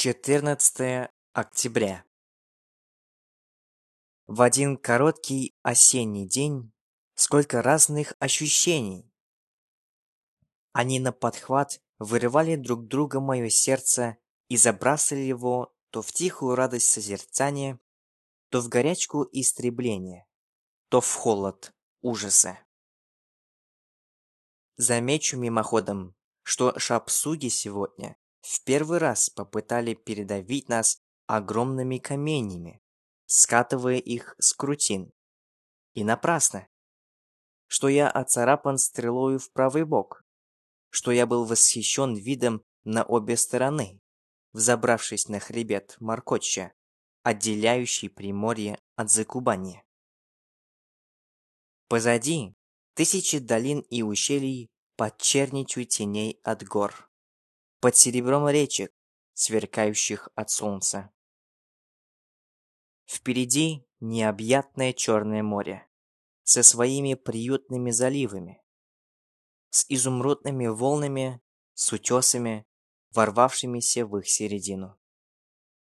14 октября. В один короткий осенний день сколько разных ощущений. Они на подхват вырывали друг друга мое сердце и забрасывали его то в тихую радость созерцания, то в горячку истребления, то в холод ужаса. Замечу мимоходом, что шапсуги сегодня в первый раз попытали передавить нас огромными каменями, скатывая их с крутин. И напрасно. Что я оцарапан стрелою в правый бок, что я был восхищен видом на обе стороны, взобравшись на хребет Маркотча, отделяющий Приморье от Закубани. Позади тысячи долин и ущелий под черничью теней от гор под серебром речек, сверкающих от солнца. Впереди необъятное Черное море со своими приютными заливами, с изумрудными волнами, с утесами, ворвавшимися в их середину.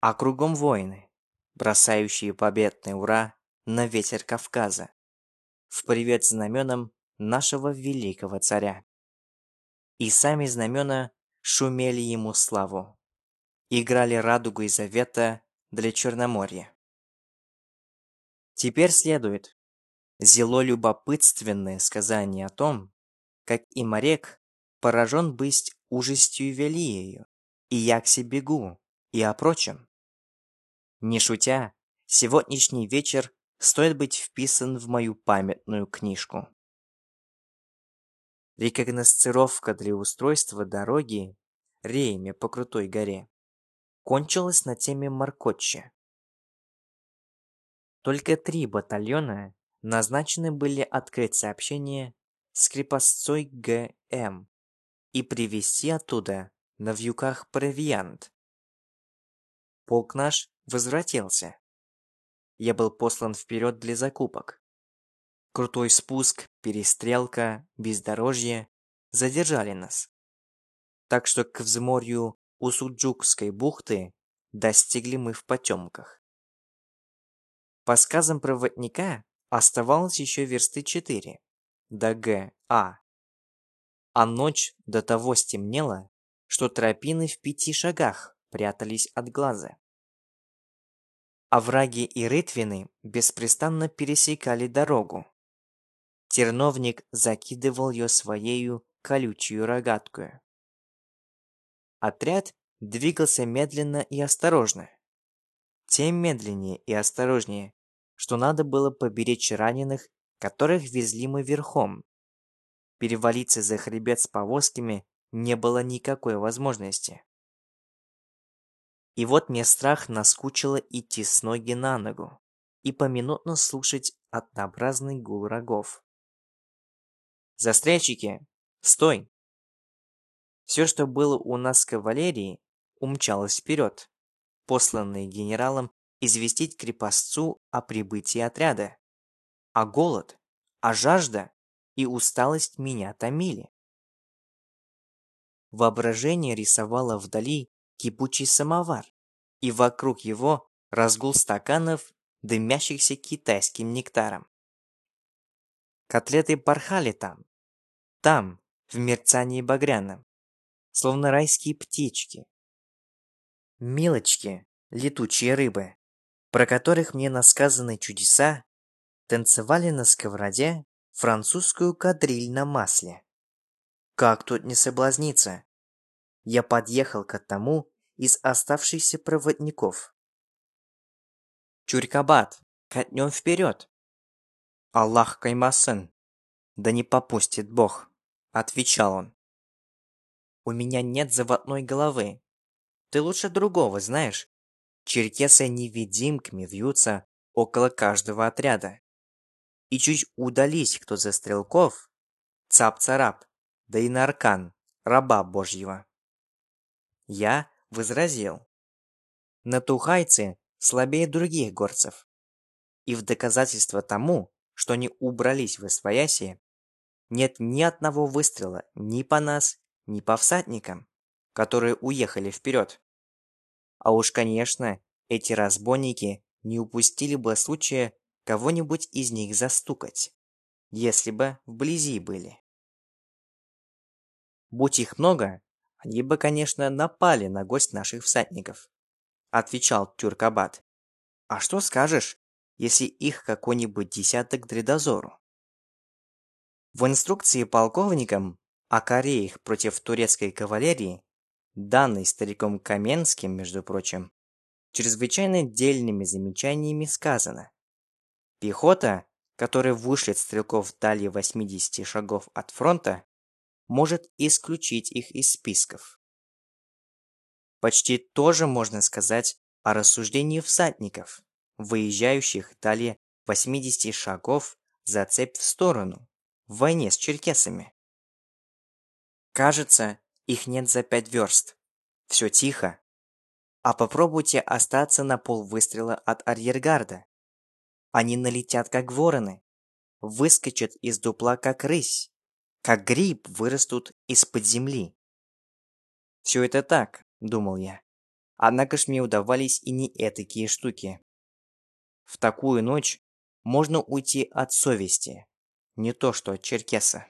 А кругом воины, бросающие победный ура на ветер Кавказа, в привет знаменам нашего великого царя. И сами знамена шумели ему славу. Играли радугу и завета для Черноморья. Теперь следует зело любопытственное сказание о том, как и морек поражен быть ужастью велиею, и я к себе бегу, и о прочем. Не шутя, сегодняшний вечер стоит быть вписан в мою памятную книжку. Рекогносцировка для устройства дороги реями по крутой горе кончилась на теме Маркотче. Только три батальона назначены были открыть сообщение с крепостцой ГМ и привезти оттуда на вьюках провиант. Полк наш возвратился. Я был послан вперед для закупок. Крутой спуск, перестрелка, бездорожье задержали нас. Так что к взморью Усуджукской бухты достигли мы в потемках. По сказам проводника оставалось еще версты четыре до Г.А. А ночь до того стемнела, что тропины в пяти шагах прятались от глаза. Овраги и рытвины беспрестанно пересекали дорогу, Терновник закидывал ее своею колючую рогаткою. Отряд двигался медленно и осторожно. Тем медленнее и осторожнее, что надо было поберечь раненых, которых везли мы верхом. Перевалиться за хребет с повозками не было никакой возможности. И вот мне страх наскучило идти с ноги на ногу и поминутно слушать однообразный гул рогов. Застрельщики! Стой!» Все, что было у нас с кавалерией, умчалось вперед, посланные генералом известить крепостцу о прибытии отряда. А голод, а жажда и усталость меня томили. Воображение рисовало вдали кипучий самовар, и вокруг его разгул стаканов, дымящихся китайским нектаром. Котлеты порхали там, там, в мерцании багряном, словно райские птички. Милочки, летучие рыбы, про которых мне насказаны чудеса, танцевали на сковороде французскую кадриль на масле. Как тут не соблазниться? Я подъехал к одному из оставшихся проводников. Чурькабат, катнем вперед! Аллах каймасын, да не попустит Бог. — отвечал он. «У меня нет заводной головы. Ты лучше другого знаешь. Черкесы невидимками вьются около каждого отряда. И чуть удались кто за стрелков, цап-царап, да и наркан, раба божьего». Я возразил. Натухайцы слабее других горцев. И в доказательство тому, что они убрались в освояси, нет ни одного выстрела ни по нас, ни по всадникам, которые уехали вперед. А уж, конечно, эти разбойники не упустили бы случая кого-нибудь из них застукать, если бы вблизи были. Будь их много, они бы, конечно, напали на гость наших всадников, отвечал Тюркабат. А что скажешь, если их какой-нибудь десяток дредозору? В инструкции полковникам о Кореях против турецкой кавалерии, данной стариком Каменским, между прочим, чрезвычайно дельными замечаниями сказано. Пехота, которая вышлет стрелков дали 80 шагов от фронта, может исключить их из списков. Почти тоже можно сказать о рассуждении всадников, выезжающих далее 80 шагов за цепь в сторону, в войне с черкесами. Кажется, их нет за пять верст. Все тихо. А попробуйте остаться на пол выстрела от арьергарда. Они налетят, как вороны. Выскочат из дупла, как рысь. Как гриб вырастут из-под земли. Все это так, думал я. Однако ж мне удавались и не этакие штуки. В такую ночь можно уйти от совести, не то что от черкеса.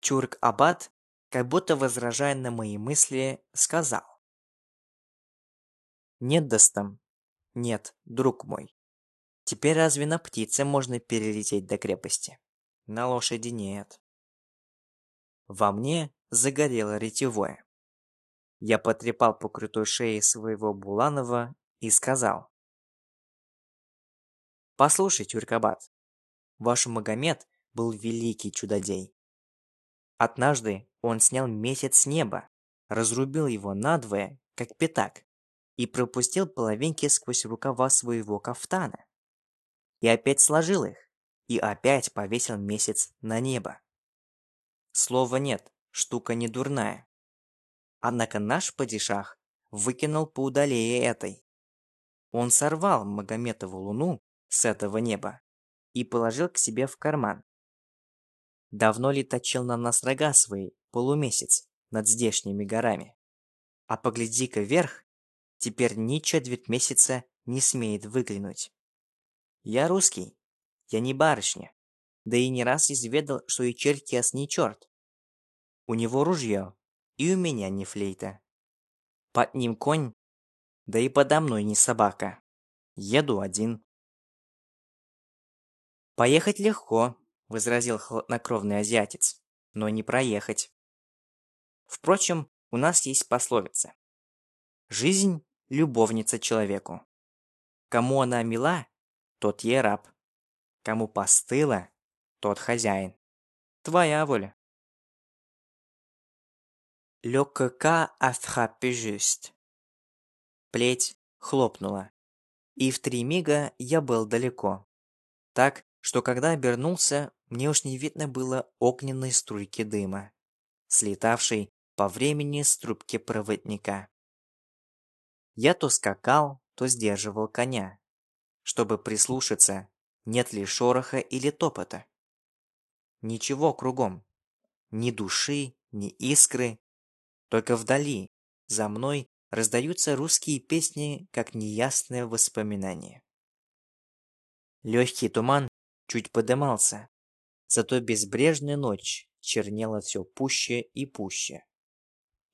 Чурк-Аббат, как будто возражая на мои мысли, сказал. «Нет, Достам, нет, друг мой. Теперь разве на птице можно перелететь до крепости? На лошади нет». Во мне загорело ретевое. Я потрепал по крутой шее своего Буланова и сказал. «Послушай, Тюркабат, ваш Магомед был великий чудодей. Однажды он снял месяц с неба, разрубил его надвое, как пятак, и пропустил половинки сквозь рукава своего кафтана. И опять сложил их, и опять повесил месяц на небо. Слова нет, штука не дурная. Однако наш падишах выкинул поудалее этой. Он сорвал Магометову луну с этого неба и положил к себе в карман. Давно ли точил на нас рога свои полумесяц над здешними горами? А погляди-ка вверх, теперь ни четверть месяца не смеет выглянуть. Я русский, я не барышня, да и не раз изведал, что и черкес не черт. У него ружье, и у меня не флейта. Под ним конь, да и подо мной не собака. Еду один. «Поехать легко», — возразил хладнокровный азиатец, — «но не проехать». Впрочем, у нас есть пословица. Жизнь — любовница человеку. Кому она мила, тот ей раб. Кому постыла, тот хозяин. Твоя воля. Le coca a frappé. Плеть хлопнула. И в три мига я был далеко. Так, что когда обернулся, мне уж не видно было огненной струйки дыма, слетавшей по времени с трубки проводника. Я то скакал, то сдерживал коня, чтобы прислушаться, нет ли шороха или топота. Ничего кругом. Ни души, ни искры, только вдали, за мной, раздаются русские песни, как неясное воспоминание. Легкий туман чуть подымался, зато безбрежная ночь чернела все пуще и пуще.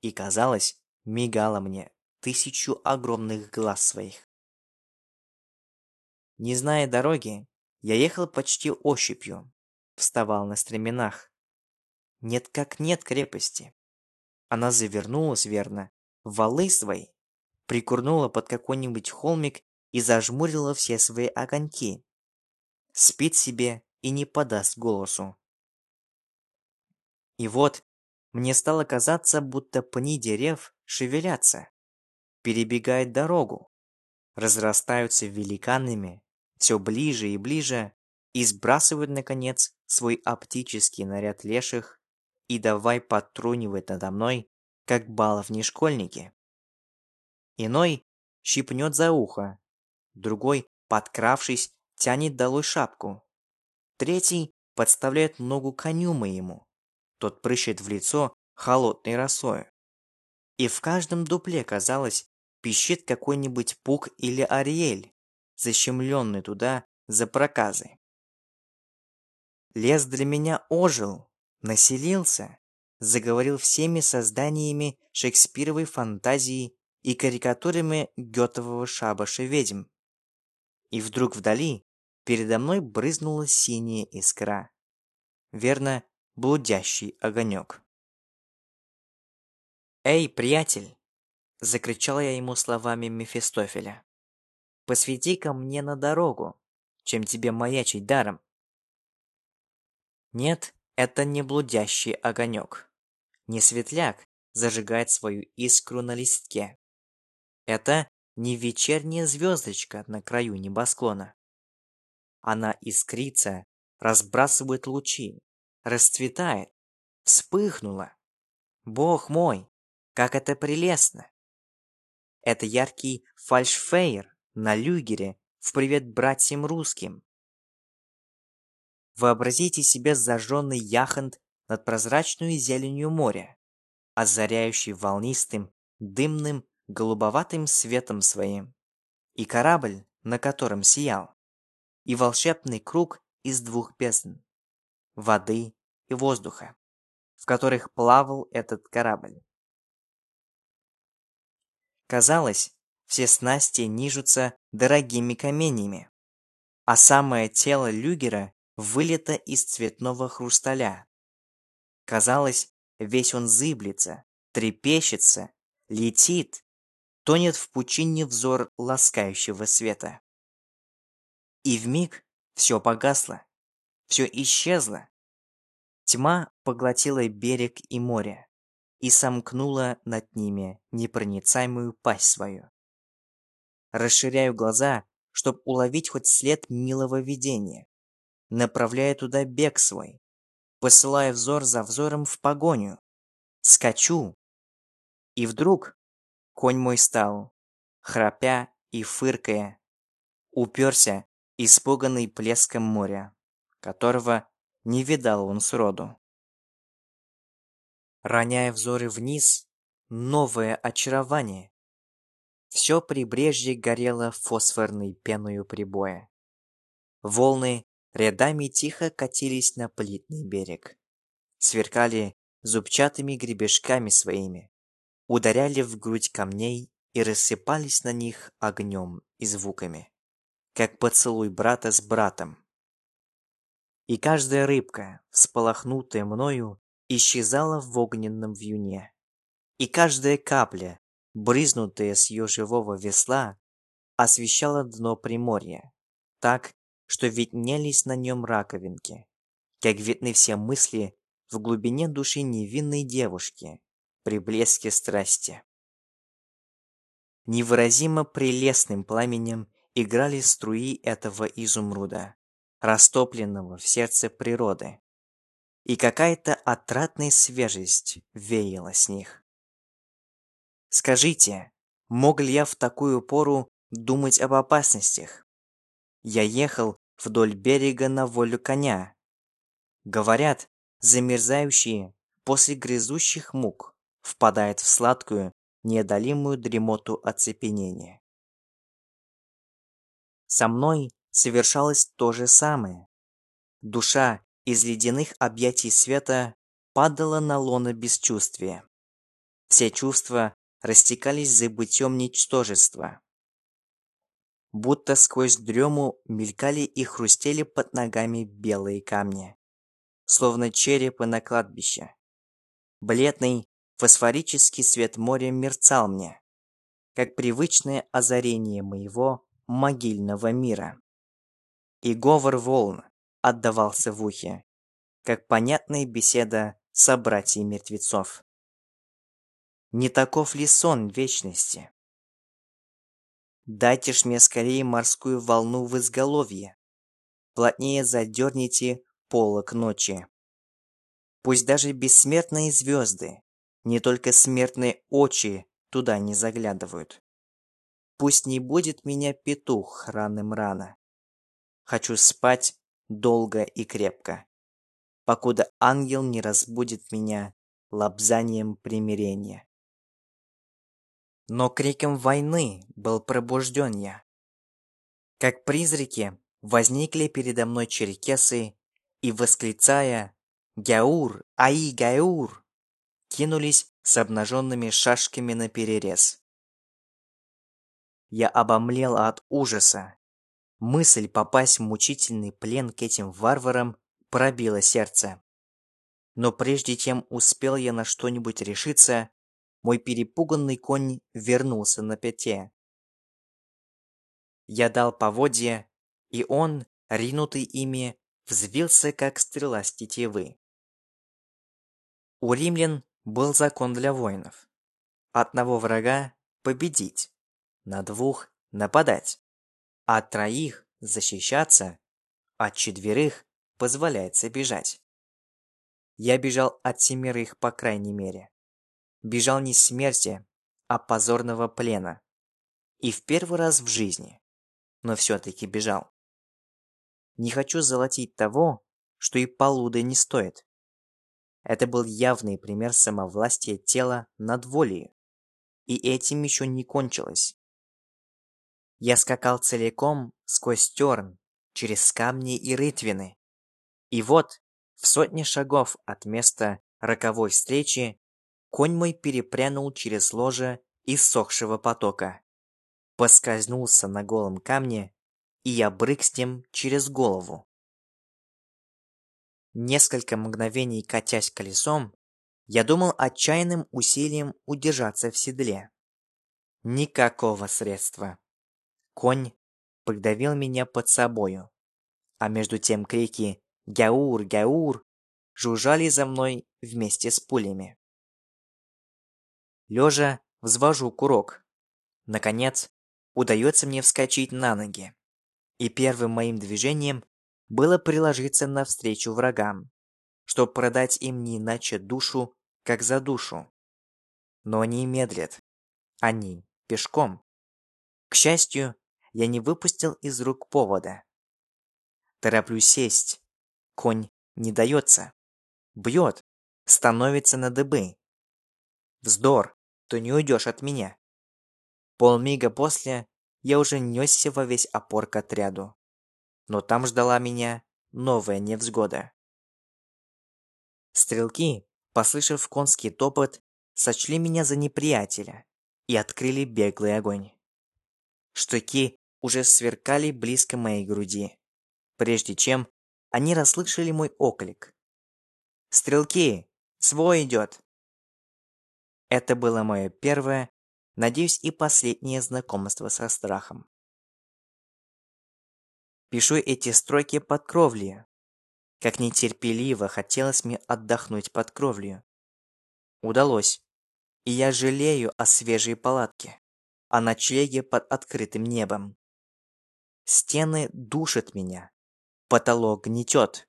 И, казалось, мигала мне тысячу огромных глаз своих. Не зная дороги, я ехал почти ощупью, вставал на стременах. Нет как нет крепости. Она завернулась верно в валы свои, прикурнула под какой-нибудь холмик и зажмурила все свои огоньки. Спит себе и не подаст голосу. И вот мне стало казаться, будто пни дерев шевелятся, перебегают дорогу, разрастаются великанами, все ближе и ближе, и сбрасывают, наконец, свой оптический наряд леших и давай подтрунивать надо мной, как баловни школьники. Иной щипнет за ухо, другой, подкравшись, тянет долой шапку. Третий подставляет ногу коню моему. Тот прыщет в лицо холодной росою. И в каждом дупле, казалось, пищит какой-нибудь пук или ариэль, защемленный туда за проказы. Лес для меня ожил, населился, заговорил всеми созданиями шекспировой фантазии и карикатурами Гетового шабаша ведьм. И вдруг вдали передо мной брызнула синяя искра. Верно, блудящий огонек. «Эй, приятель!» — закричал я ему словами Мефистофеля. «Посвети-ка мне на дорогу, чем тебе маячить даром». Нет, это не блудящий огонек. Не светляк зажигает свою искру на листке. Это не вечерняя звездочка на краю небосклона. Она искрится, разбрасывает лучи, расцветает, вспыхнула. Бог мой, как это прелестно! Это яркий фальшфейер на люгере в привет братьям русским. Вообразите себе зажженный яхонт над прозрачной зеленью моря, озаряющий волнистым, дымным, голубоватым светом своим, и корабль, на котором сиял, и волшебный круг из двух бездн – воды и воздуха, в которых плавал этот корабль. Казалось, все снасти нижутся дорогими каменями, а самое тело люгера вылито из цветного хрусталя. Казалось, весь он зыблется, трепещется, летит, тонет в пучине взор ласкающего света. И вмиг все погасло, все исчезло. Тьма поглотила берег и море и сомкнула над ними непроницаемую пасть свою. Расширяю глаза, чтоб уловить хоть след милого видения. Направляя туда бег свой, посылая взор за взором в погоню. Скачу. И вдруг конь мой стал, храпя и фыркая, уперся испуганный плеском моря, которого не видал он сроду. Роняя взоры вниз, новое очарование. Все прибрежье горело фосфорной пеною прибоя. Волны рядами тихо катились на плитный берег. Сверкали зубчатыми гребешками своими, ударяли в грудь камней и рассыпались на них огнем и звуками как поцелуй брата с братом. И каждая рыбка, всполохнутая мною, исчезала в огненном вьюне. И каждая капля, брызнутая с ее живого весла, освещала дно приморья, так, что виднелись на нем раковинки, как видны все мысли в глубине души невинной девушки при блеске страсти. Невыразимо прелестным пламенем играли струи этого изумруда, растопленного в сердце природы. И какая-то отрадная свежесть веяла с них. Скажите, мог ли я в такую пору думать об опасностях? Я ехал вдоль берега на волю коня. Говорят, замерзающие после грызущих мук впадает в сладкую, неодолимую дремоту оцепенения. Со мной совершалось то же самое. Душа из ледяных объятий света падала на лоно бесчувствия. Все чувства растекались забытьем ничтожества. Будто сквозь дрему мелькали и хрустели под ногами белые камни, словно черепы на кладбище. Бледный фосфорический свет моря мерцал мне, как привычное озарение моего могильного мира. И говор волн отдавался в ухе, как понятная беседа собратьей мертвецов. Не таков ли сон вечности? Дайте ж мне скорее морскую волну в изголовье. Плотнее задерните полок ночи. Пусть даже бессмертные звезды, не только смертные очи туда не заглядывают. Пусть не будет меня петух раным рано. Хочу спать долго и крепко, покуда ангел не разбудит меня лобзанием примирения. но криком войны был пробужден я. Как призраки возникли передо мной черкесы и, восклицая «Гяур! Аи, Гяур!» кинулись с обнаженными шашками на перерез. Я обомлел от ужаса. Мысль попасть в мучительный плен к этим варварам пробила сердце. Но прежде чем успел я на что-нибудь решиться, мой перепуганный конь вернулся на пяте. Я дал поводья, и он, ринутый ими, взвился, как стрела с тетивы. У римлян был закон для воинов. Одного врага победить, на двух нападать, от троих защищаться, от четверых позволяется бежать. Я бежал от семерых, по крайней мере. Бежал не смерти, а позорного плена. И в первый раз в жизни. Но все-таки бежал. Не хочу золотить того, что и полуды не стоит. Это был явный пример самовластия тела над волей. И этим еще не кончилось. Я скакал целиком сквозь терн, через камни и рытвины. И вот, в сотне шагов от места роковой встречи, Конь мой перепрянул через ложе иссохшего потока. Поскользнулся на голом камне, и я брык с ним через голову. Несколько мгновений катясь колесом, я думал отчаянным усилием удержаться в седле. Никакого средства. Конь придавил меня под собою, а между тем крики «Гяур! Гяур!» жужжали за мной вместе с пулями. Лежа взвожу курок. Наконец, удается мне вскочить на ноги. И первым моим движением было приложиться навстречу врагам, чтобы продать им не иначе душу, как за душу. Но они медлят. Они пешком. К счастью, я не выпустил из рук повода. Тороплюсь сесть. Конь не дается. Бьет. Становится на дыбы. Вздор то не уйдешь от меня. Полмига после я уже несся во весь опор к отряду. Но там ждала меня новая невзгода. Стрелки, послышав конский топот, сочли меня за неприятеля и открыли беглый огонь. Штыки уже сверкали близко моей груди, прежде чем они расслышали мой оклик. «Стрелки! Свой идет!» Это было мое первое, надеюсь, и последнее знакомство со страхом. Пишу эти строки под кровлей. Как нетерпеливо хотелось мне отдохнуть под кровлей. Удалось. И я жалею о свежей палатке, о ночлеге под открытым небом. Стены душат меня. Потолок гнетет.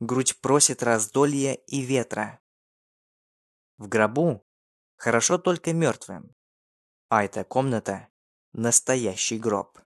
Грудь просит раздолья и ветра. В гробу Хорошо только мертвым. А эта комната – настоящий гроб.